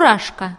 Мурашка.